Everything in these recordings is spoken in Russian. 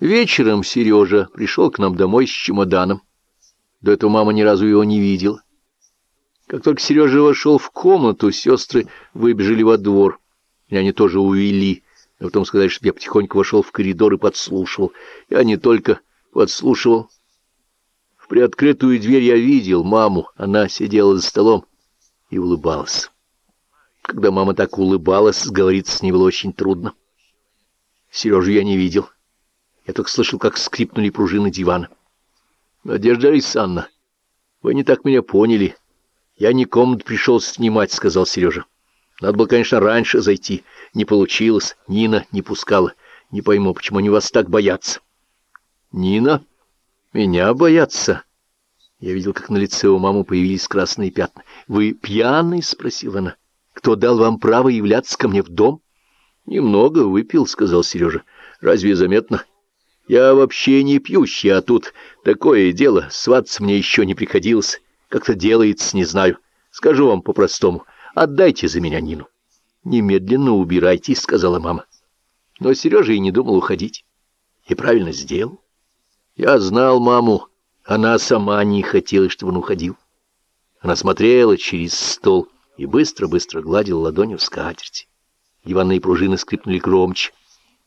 Вечером Сережа пришел к нам домой с чемоданом. До этого мама ни разу его не видела. Как только Сережа вошел в комнату, сестры выбежали во двор. И они тоже увели. А потом сказали, что я потихоньку вошел в коридор и подслушивал. Я не только подслушивал. В приоткрытую дверь я видел маму. Она сидела за столом и улыбалась. Когда мама так улыбалась, сговориться с ней было очень трудно. Сережу я не видел. Я только слышал, как скрипнули пружины дивана. «Надежда Александровна, вы не так меня поняли. Я не комнату пришел снимать», — сказал Сережа. «Надо было, конечно, раньше зайти. Не получилось. Нина не пускала. Не пойму, почему они вас так боятся». «Нина? Меня боятся?» Я видел, как на лице у мамы появились красные пятна. «Вы пьяный?» — спросила она. «Кто дал вам право являться ко мне в дом?» «Немного выпил», — сказал Сережа. «Разве заметно?» Я вообще не пьющий, а тут такое дело, сваться мне еще не приходилось. Как-то делается, не знаю. Скажу вам по-простому, отдайте за меня Нину. Немедленно убирайтесь, сказала мама. Но Сережа и не думал уходить. И правильно сделал. Я знал маму, она сама не хотела, чтобы он уходил. Она смотрела через стол и быстро-быстро гладила ладонью в скатерть. Диванные пружины скрипнули громче.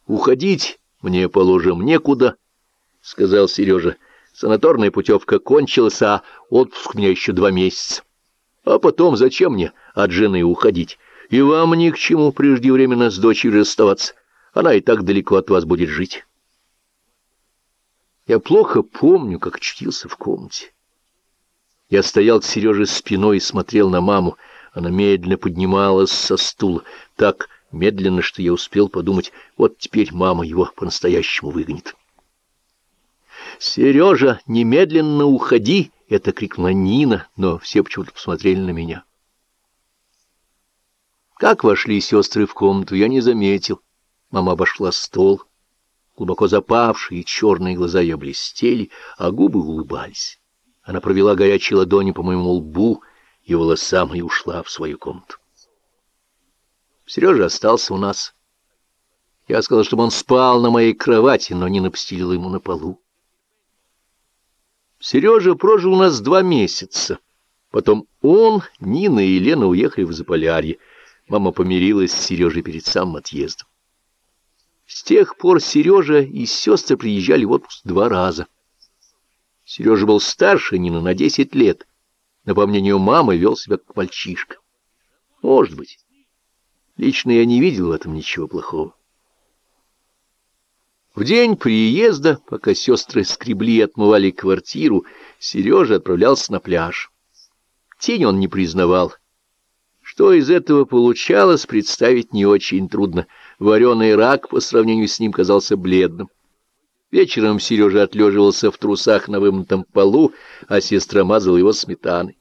«Уходить мне, положим, некуда, — сказал Сережа. Санаторная путевка кончилась, а отпуск у меня еще два месяца. А потом зачем мне от жены уходить? И вам ни к чему преждевременно с дочерью расставаться. Она и так далеко от вас будет жить. Я плохо помню, как очутился в комнате. Я стоял к Сереже спиной и смотрел на маму. Она медленно поднималась со стула. Так медленно, что я успел подумать, вот теперь мама его по-настоящему выгонит. «Сережа, немедленно уходи!» — это крикнула Нина, но все почему-то посмотрели на меня. Как вошли сестры в комнату, я не заметил. Мама обошла стол. Глубоко запавшие черные глаза ее блестели, а губы улыбались. Она провела горячей ладони по моему лбу и волосам и ушла в свою комнату. Сережа остался у нас. Я сказал, чтобы он спал на моей кровати, но не постелила ему на полу. Сережа прожил у нас два месяца. Потом он, Нина и Лена уехали в Заполярье. Мама помирилась с Сережей перед самым отъездом. С тех пор Сережа и сестры приезжали в отпуск два раза. Сережа был старше Нины на десять лет, но, по мнению мамы, вел себя как мальчишка. Может быть. Лично я не видел в этом ничего плохого. В день приезда, пока сестры скребли и отмывали квартиру, Сережа отправлялся на пляж. Тень он не признавал. Что из этого получалось, представить не очень трудно. Вареный рак по сравнению с ним казался бледным. Вечером Сережа отлеживался в трусах на вымытом полу, а сестра мазала его сметаной.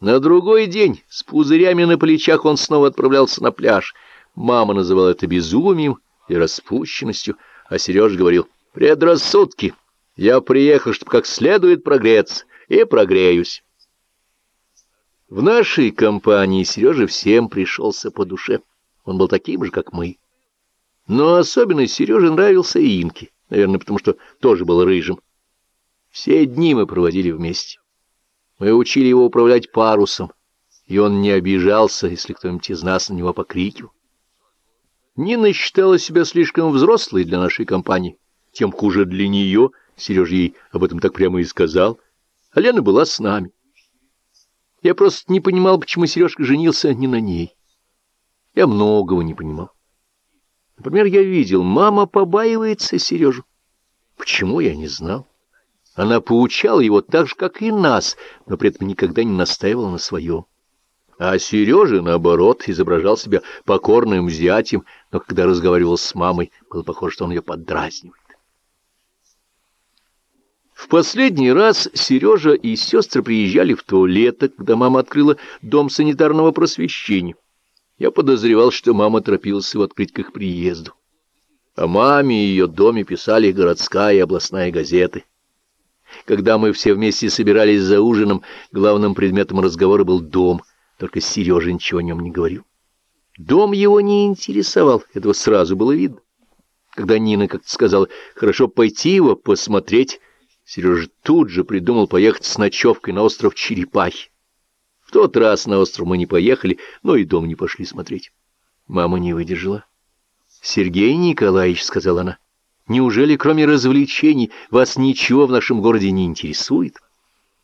На другой день с пузырями на плечах он снова отправлялся на пляж. Мама называла это безумием и распущенностью, а Сереж говорил «Предрассудки! Я приехал, чтобы как следует прогреться, и прогреюсь». В нашей компании Сережа всем пришелся по душе. Он был таким же, как мы. Но особенно Сереже нравился Инки, наверное, потому что тоже был рыжим. Все дни мы проводили вместе. Мы учили его управлять парусом, и он не обижался, если кто-нибудь из нас на него покрикивал. Нина считала себя слишком взрослой для нашей компании, тем хуже для нее, Сережа ей об этом так прямо и сказал, а Лена была с нами. Я просто не понимал, почему Сережка женился не на ней. Я многого не понимал. Например, я видел, мама побаивается Сережу. Почему, я не знал. Она поучала его так же, как и нас, но при этом никогда не настаивала на своем. А Сережа, наоборот, изображал себя покорным зятем, но когда разговаривал с мамой, было похоже, что он ее поддразнивает. В последний раз Сережа и сестры приезжали в то лето, когда мама открыла дом санитарного просвещения. Я подозревал, что мама торопилась его открыть к их приезду. О маме и ее доме писали городская и областная газеты. Когда мы все вместе собирались за ужином, главным предметом разговора был дом, только Сережа ничего о нем не говорил. Дом его не интересовал, этого сразу было видно. Когда Нина как-то сказала, хорошо пойти его посмотреть, Сережа тут же придумал поехать с ночевкой на остров Черепахи. В тот раз на остров мы не поехали, но и дом не пошли смотреть. Мама не выдержала. «Сергей Николаевич», — сказала она, — «неужели кроме развлечений вас ничего в нашем городе не интересует?»